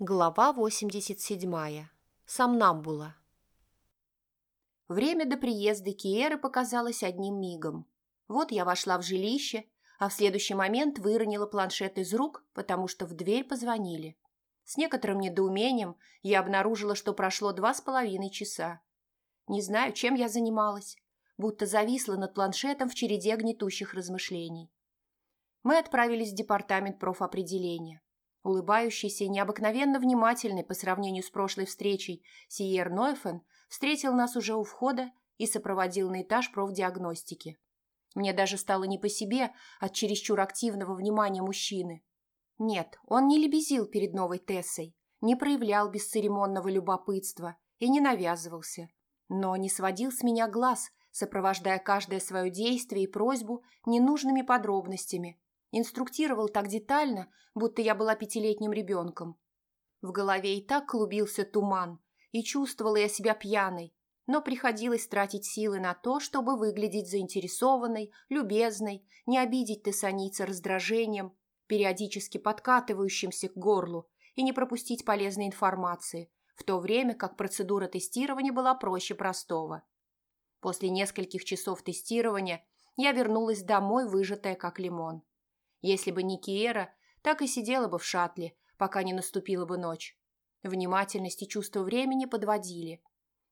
Глава 87. Самнамбула. Время до приезда Киеры показалось одним мигом. Вот я вошла в жилище, а в следующий момент выронила планшет из рук, потому что в дверь позвонили. С некоторым недоумением я обнаружила, что прошло два с половиной часа. Не знаю, чем я занималась, будто зависла над планшетом в череде гнетущих размышлений. Мы отправились в департамент профопределения. Улыбающийся и необыкновенно внимательный по сравнению с прошлой встречей Сиер Нойфен встретил нас уже у входа и сопроводил на этаж профдиагностики. Мне даже стало не по себе от чересчур активного внимания мужчины. Нет, он не лебезил перед новой Тессой, не проявлял бесцеремонного любопытства и не навязывался, но не сводил с меня глаз, сопровождая каждое свое действие и просьбу ненужными подробностями – Инструктировал так детально, будто я была пятилетним ребенком. В голове и так клубился туман, и чувствовала я себя пьяной, но приходилось тратить силы на то, чтобы выглядеть заинтересованной, любезной, не обидеть тессаница раздражением, периодически подкатывающимся к горлу, и не пропустить полезной информации, в то время как процедура тестирования была проще простого. После нескольких часов тестирования я вернулась домой, выжатая как лимон. Если бы не Киера, так и сидела бы в шатле, пока не наступила бы ночь. Внимательность и чувство времени подводили.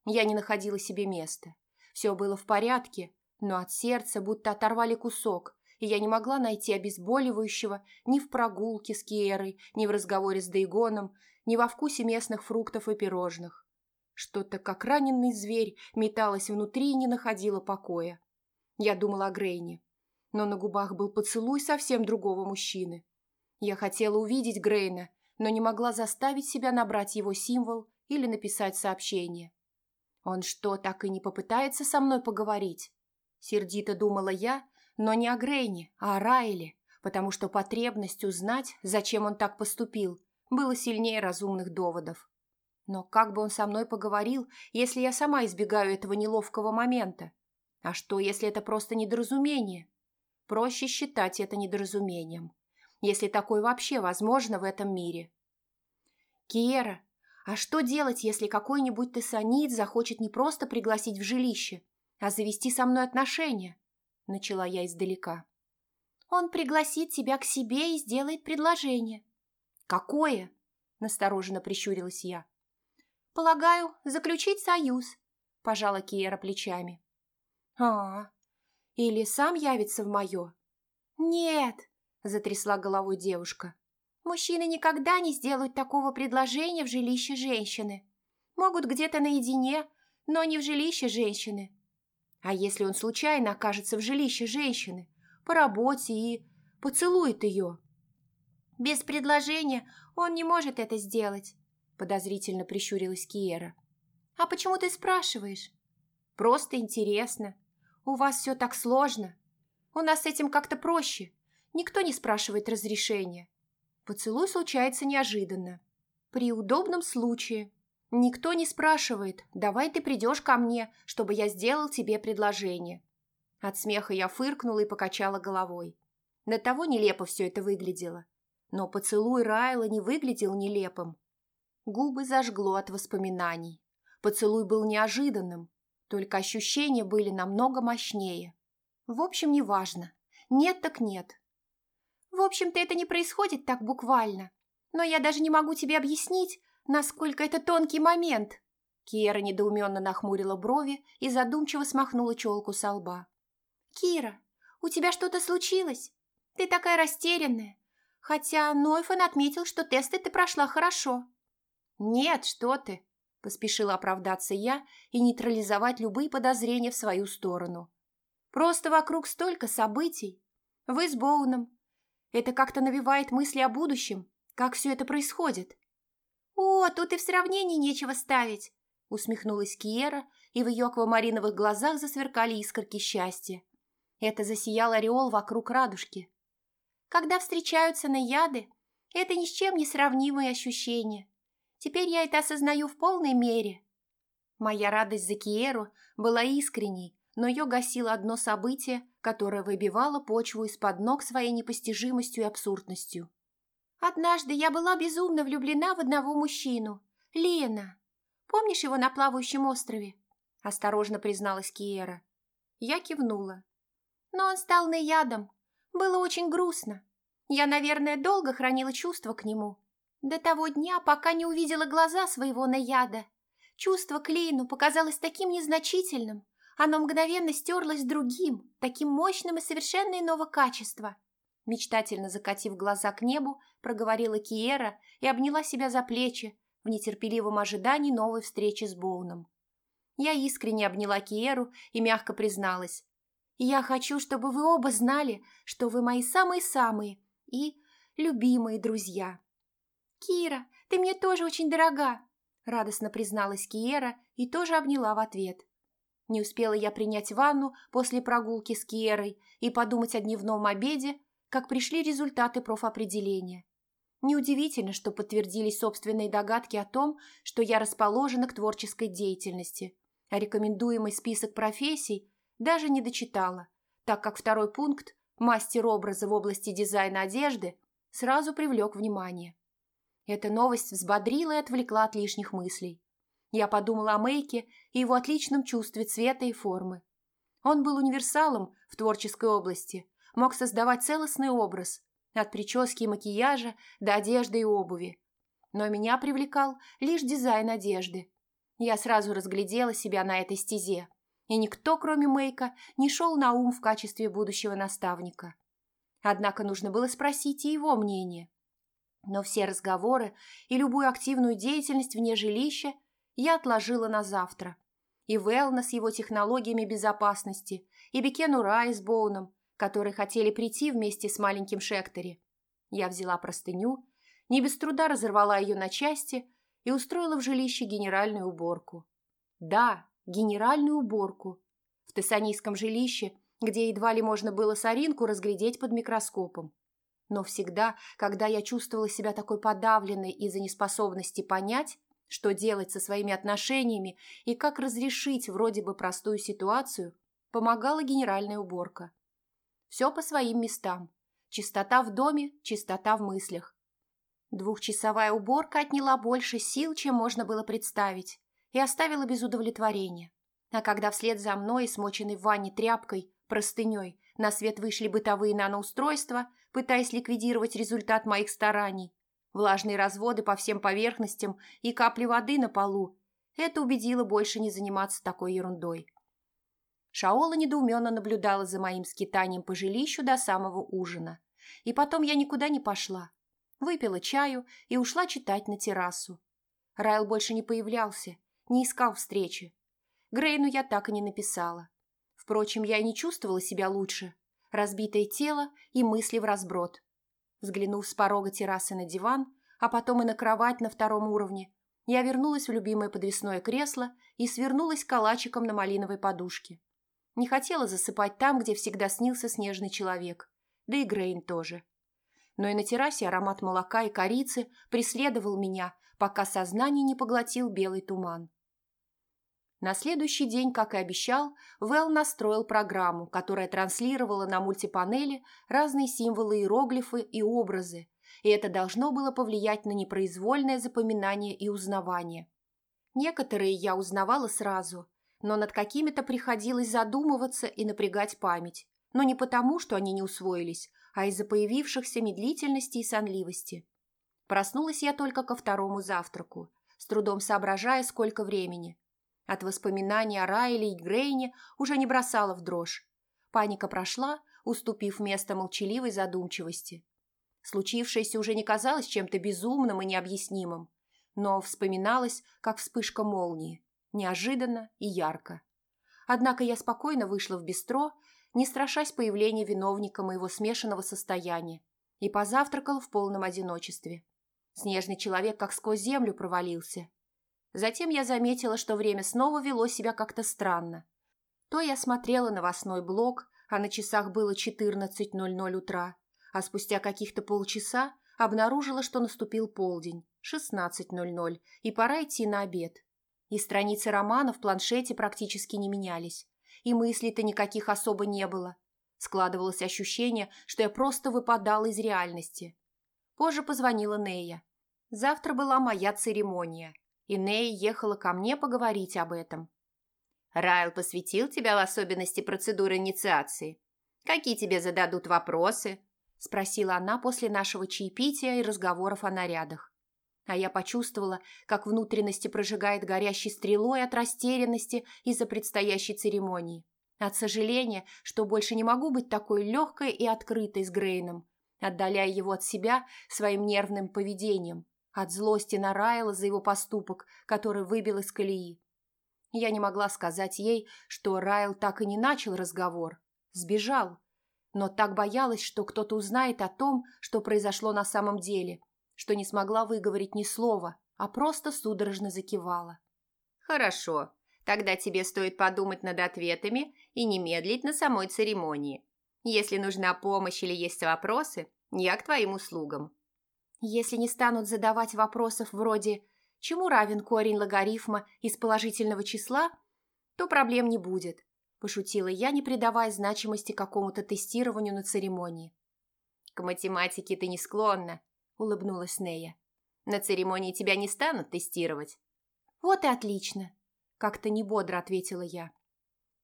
Я не находила себе места. Все было в порядке, но от сердца будто оторвали кусок, и я не могла найти обезболивающего ни в прогулке с Киерой, ни в разговоре с Дейгоном, ни во вкусе местных фруктов и пирожных. Что-то, как раненый зверь, металось внутри и не находило покоя. Я думала о Грейне но на губах был поцелуй совсем другого мужчины. Я хотела увидеть Грейна, но не могла заставить себя набрать его символ или написать сообщение. Он что, так и не попытается со мной поговорить? Сердито думала я, но не о Грейне, а о Райле, потому что потребность узнать, зачем он так поступил, было сильнее разумных доводов. Но как бы он со мной поговорил, если я сама избегаю этого неловкого момента? А что, если это просто недоразумение? Проще считать это недоразумением, если такое вообще возможно в этом мире. Киера, а что делать, если какой-нибудь тессанит захочет не просто пригласить в жилище, а завести со мной отношения? Начала я издалека. Он пригласит тебя к себе и сделает предложение. Какое? Настороженно прищурилась я. Полагаю, заключить союз, пожала Киера плечами. А, или сам явится в мое?» «Нет», – затрясла головой девушка. «Мужчины никогда не сделают такого предложения в жилище женщины. Могут где-то наедине, но не в жилище женщины. А если он случайно окажется в жилище женщины, по работе и поцелует ее?» «Без предложения он не может это сделать», – подозрительно прищурилась Киера. «А почему ты спрашиваешь?» «Просто интересно. У вас все так сложно. У нас с этим как-то проще. Никто не спрашивает разрешения. Поцелуй случается неожиданно. При удобном случае. Никто не спрашивает, давай ты придешь ко мне, чтобы я сделал тебе предложение. От смеха я фыркнула и покачала головой. До того нелепо все это выглядело. Но поцелуй Райла не выглядел нелепым. Губы зажгло от воспоминаний. Поцелуй был неожиданным, только ощущения были намного мощнее. В общем, неважно. Нет так нет. В общем-то, это не происходит так буквально. Но я даже не могу тебе объяснить, насколько это тонкий момент. Кира недоуменно нахмурила брови и задумчиво смахнула челку со лба. «Кира, у тебя что-то случилось? Ты такая растерянная. Хотя Нойфан отметил, что тесты ты прошла хорошо». «Нет, что ты. Поспешила оправдаться я и нейтрализовать любые подозрения в свою сторону. Просто вокруг столько событий. Вы с Боуном. Это как-то навевает мысли о будущем, как все это происходит. «О, тут и в сравнении нечего ставить», — усмехнулась Киера, и в ее аквамариновых глазах засверкали искорки счастья. Это засиял ореол вокруг радужки. Когда встречаются наяды, это ни с чем не сравнимые ощущения. Теперь я это осознаю в полной мере. Моя радость за Киеру была искренней, но ее гасило одно событие, которое выбивало почву из-под ног своей непостижимостью и абсурдностью. «Однажды я была безумно влюблена в одного мужчину. Лена. Помнишь его на плавающем острове?» Осторожно призналась Киера. Я кивнула. Но он стал наядом. Было очень грустно. Я, наверное, долго хранила чувства к нему. До того дня, пока не увидела глаза своего наяда. Чувство к Лейну показалось таким незначительным. Оно мгновенно стерлось другим, таким мощным и совершенно иного качества. Мечтательно закатив глаза к небу, проговорила Киера и обняла себя за плечи в нетерпеливом ожидании новой встречи с Боуном. Я искренне обняла Киеру и мягко призналась. «Я хочу, чтобы вы оба знали, что вы мои самые-самые и любимые друзья». «Кира, ты мне тоже очень дорога», – радостно призналась Киера и тоже обняла в ответ. Не успела я принять ванну после прогулки с Киерой и подумать о дневном обеде, как пришли результаты профопределения. Неудивительно, что подтвердились собственные догадки о том, что я расположена к творческой деятельности, а рекомендуемый список профессий даже не дочитала, так как второй пункт «Мастер образа в области дизайна одежды» сразу привлек внимание. Эта новость взбодрила и отвлекла от лишних мыслей. Я подумала о Мейке и его отличном чувстве цвета и формы. Он был универсалом в творческой области, мог создавать целостный образ, от прически и макияжа до одежды и обуви. Но меня привлекал лишь дизайн одежды. Я сразу разглядела себя на этой стезе, и никто, кроме Мейка, не шел на ум в качестве будущего наставника. Однако нужно было спросить и его мнение. Но все разговоры и любую активную деятельность вне жилища я отложила на завтра. И Велна с его технологиями безопасности, и Бекену Рай с Боуном, которые хотели прийти вместе с маленьким Шектори. Я взяла простыню, не без труда разорвала ее на части и устроила в жилище генеральную уборку. Да, генеральную уборку. В тессанийском жилище, где едва ли можно было соринку разглядеть под микроскопом. Но всегда, когда я чувствовала себя такой подавленной из-за неспособности понять, что делать со своими отношениями и как разрешить вроде бы простую ситуацию, помогала генеральная уборка. Все по своим местам. Чистота в доме, чистота в мыслях. Двухчасовая уборка отняла больше сил, чем можно было представить, и оставила без удовлетворения. А когда вслед за мной, смоченной в ванне тряпкой, простыней, на свет вышли бытовые наноустройства, пытаясь ликвидировать результат моих стараний, влажные разводы по всем поверхностям и капли воды на полу, это убедило больше не заниматься такой ерундой. Шаола недоуменно наблюдала за моим скитанием по жилищу до самого ужина. И потом я никуда не пошла. Выпила чаю и ушла читать на террасу. Райл больше не появлялся, не искал встречи. Грейну я так и не написала. Впрочем, я и не чувствовала себя лучше. Разбитое тело и мысли в разброд. Взглянув с порога террасы на диван, а потом и на кровать на втором уровне, я вернулась в любимое подвесное кресло и свернулась калачиком на малиновой подушке. Не хотела засыпать там, где всегда снился снежный человек. Да и Грейн тоже. Но и на террасе аромат молока и корицы преследовал меня, пока сознание не поглотил белый туман. На следующий день, как и обещал, Вэл настроил программу, которая транслировала на мультипанели разные символы, иероглифы и образы, и это должно было повлиять на непроизвольное запоминание и узнавание. Некоторые я узнавала сразу, но над какими-то приходилось задумываться и напрягать память. Но не потому, что они не усвоились, а из-за появившихся медлительности и сонливости. Проснулась я только ко второму завтраку, с трудом соображая, сколько времени. От воспоминаний о Райле и Грейне уже не бросала в дрожь. Паника прошла, уступив место молчаливой задумчивости. Случившееся уже не казалось чем-то безумным и необъяснимым, но вспоминалось, как вспышка молнии неожиданно и ярко. Однако я спокойно вышла в бистро, не страшась появления виновника моего смешанного состояния, и позавтракала в полном одиночестве. Снежный человек как сквозь землю провалился. Затем я заметила, что время снова вело себя как-то странно. То я смотрела новостной блок, а на часах было 14.00 утра, а спустя каких-то полчаса обнаружила, что наступил полдень, 16.00, и пора идти на обед. И страницы романа в планшете практически не менялись. И мыслей-то никаких особо не было. Складывалось ощущение, что я просто выпадала из реальности. Позже позвонила Нея. Завтра была моя церемония, и Нея ехала ко мне поговорить об этом. Райл посвятил тебя в особенности процедуры инициации. Какие тебе зададут вопросы? Спросила она после нашего чаепития и разговоров о нарядах. А я почувствовала, как внутренности прожигает горящей стрелой от растерянности из-за предстоящей церемонии. От сожаления, что больше не могу быть такой легкой и открытой с Грейном, отдаляя его от себя своим нервным поведением, от злости на Райла за его поступок, который выбил из колеи. Я не могла сказать ей, что Райл так и не начал разговор. Сбежал. Но так боялась, что кто-то узнает о том, что произошло на самом деле, что не смогла выговорить ни слова, а просто судорожно закивала. «Хорошо. Тогда тебе стоит подумать над ответами и не медлить на самой церемонии. Если нужна помощь или есть вопросы, я к твоим услугам». Если не станут задавать вопросов вроде чему равен корень логарифма из положительного числа, то проблем не будет, пошутила я, не придавая значимости какому-то тестированию на церемонии. К математике ты не склонна, улыбнулась Нея. На церемонии тебя не станут тестировать. Вот и отлично, как-то не бодро ответила я.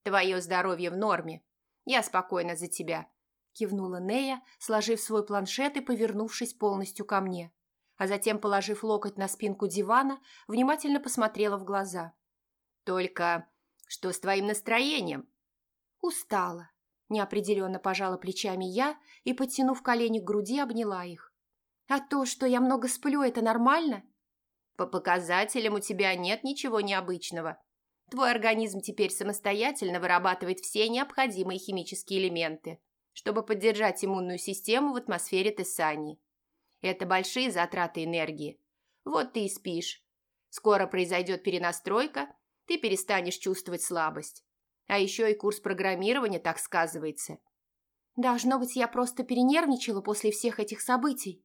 Твое здоровье в норме. Я спокойна за тебя, кивнула Нея, сложив свой планшет и повернувшись полностью ко мне а затем, положив локоть на спинку дивана, внимательно посмотрела в глаза. «Только что с твоим настроением?» «Устала», – неопределенно пожала плечами я и, подтянув колени к груди, обняла их. «А то, что я много сплю, это нормально?» «По показателям у тебя нет ничего необычного. Твой организм теперь самостоятельно вырабатывает все необходимые химические элементы, чтобы поддержать иммунную систему в атмосфере Тессании. Это большие затраты энергии. Вот ты и спишь. Скоро произойдет перенастройка, ты перестанешь чувствовать слабость. А еще и курс программирования так сказывается. Должно быть, я просто перенервничала после всех этих событий.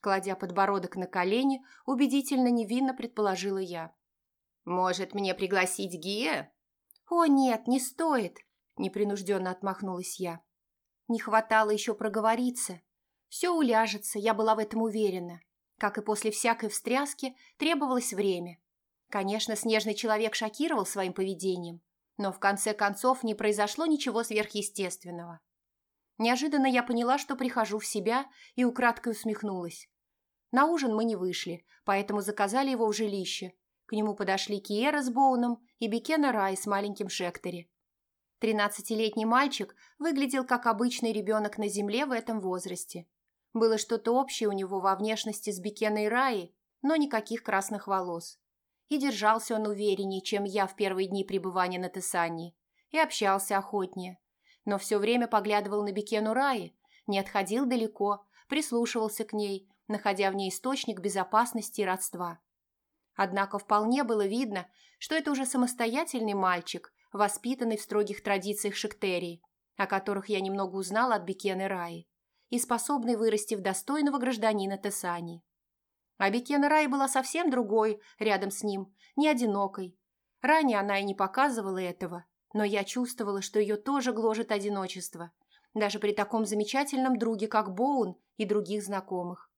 Кладя подбородок на колени, убедительно невинно предположила я. «Может, мне пригласить Гия?» «О, нет, не стоит!» – непринужденно отмахнулась я. Не хватало еще проговориться. Все уляжется, я была в этом уверена. Как и после всякой встряски, требовалось время. Конечно, снежный человек шокировал своим поведением, но в конце концов не произошло ничего сверхъестественного. Неожиданно я поняла, что прихожу в себя и украдкой усмехнулась. На ужин мы не вышли, поэтому заказали его в жилище. К нему подошли Киера с Боуном и Бекена Рай с маленьким Шектори. Тринадцатилетний мальчик выглядел как обычный ребенок на земле в этом возрасте. Было что-то общее у него во внешности с Бекеной Раи, но никаких красных волос. И держался он увереннее, чем я в первые дни пребывания на Тессании, и общался охотнее. Но все время поглядывал на Бекену Раи, не отходил далеко, прислушивался к ней, находя в ней источник безопасности и родства. Однако вполне было видно, что это уже самостоятельный мальчик, воспитанный в строгих традициях Шектерии, о которых я немного узнала от Бекены Раи и способной вырасти в достойного гражданина Тесани. А Бекена Рай была совсем другой рядом с ним, не одинокой. Ранее она и не показывала этого, но я чувствовала, что ее тоже гложет одиночество, даже при таком замечательном друге, как Боун и других знакомых.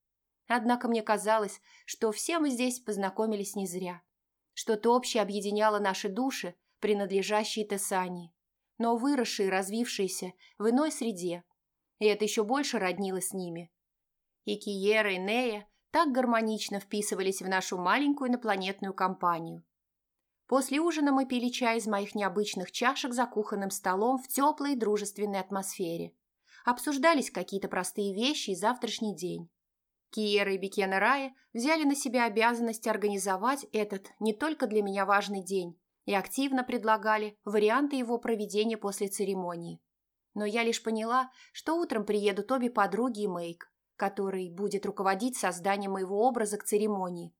Однако мне казалось, что все мы здесь познакомились не зря. Что-то общее объединяло наши души, принадлежащие Тесании, но выросшие и развившиеся в иной среде, и это еще больше роднило с ними. И Киера, и Нея так гармонично вписывались в нашу маленькую инопланетную компанию. После ужина мы пили чай из моих необычных чашек за кухонным столом в теплой дружественной атмосфере. Обсуждались какие-то простые вещи и завтрашний день. Киера и Бекена Рая взяли на себя обязанность организовать этот не только для меня важный день и активно предлагали варианты его проведения после церемонии. Но я лишь поняла, что утром приедут обе подруги и Мэйк, который будет руководить созданием моего образа к церемонии.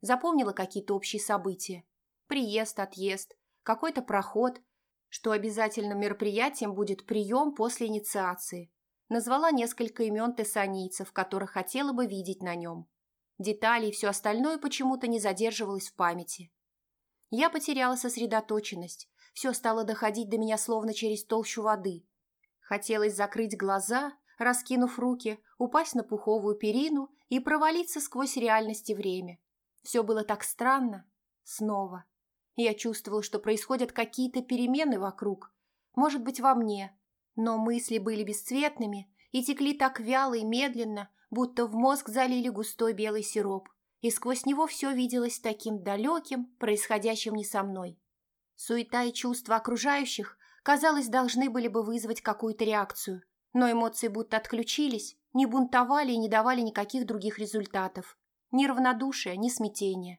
Запомнила какие-то общие события. Приезд, отъезд, какой-то проход, что обязательным мероприятием будет прием после инициации. Назвала несколько имен тессанийцев, которых хотела бы видеть на нем. Детали и все остальное почему-то не задерживалось в памяти. Я потеряла сосредоточенность. Все стало доходить до меня словно через толщу воды – Хотелось закрыть глаза, раскинув руки, упасть на пуховую перину и провалиться сквозь реальность и время. Все было так странно. Снова. Я чувствовала, что происходят какие-то перемены вокруг. Может быть, во мне. Но мысли были бесцветными и текли так вяло и медленно, будто в мозг залили густой белый сироп, и сквозь него все виделось таким далеким, происходящим не со мной. Суета и чувства окружающих, казалось, должны были бы вызвать какую-то реакцию, но эмоции будто отключились, не бунтовали и не давали никаких других результатов. Ни равнодушия, ни смятения.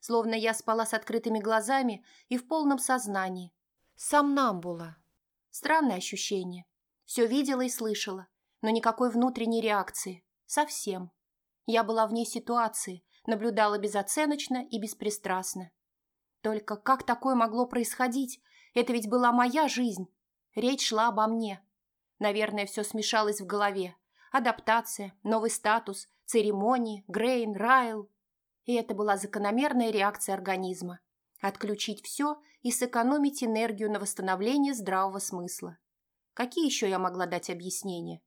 Словно я спала с открытыми глазами и в полном сознании. Сомнамбула. Странное ощущение. Все видела и слышала, но никакой внутренней реакции. Совсем. Я была вне ситуации, наблюдала безоценочно и беспристрастно. Только как такое могло происходить? Это ведь была моя жизнь. Речь шла обо мне. Наверное, все смешалось в голове. Адаптация, новый статус, церемонии, Грейн, Райл. И это была закономерная реакция организма. Отключить все и сэкономить энергию на восстановление здравого смысла. Какие еще я могла дать объяснения?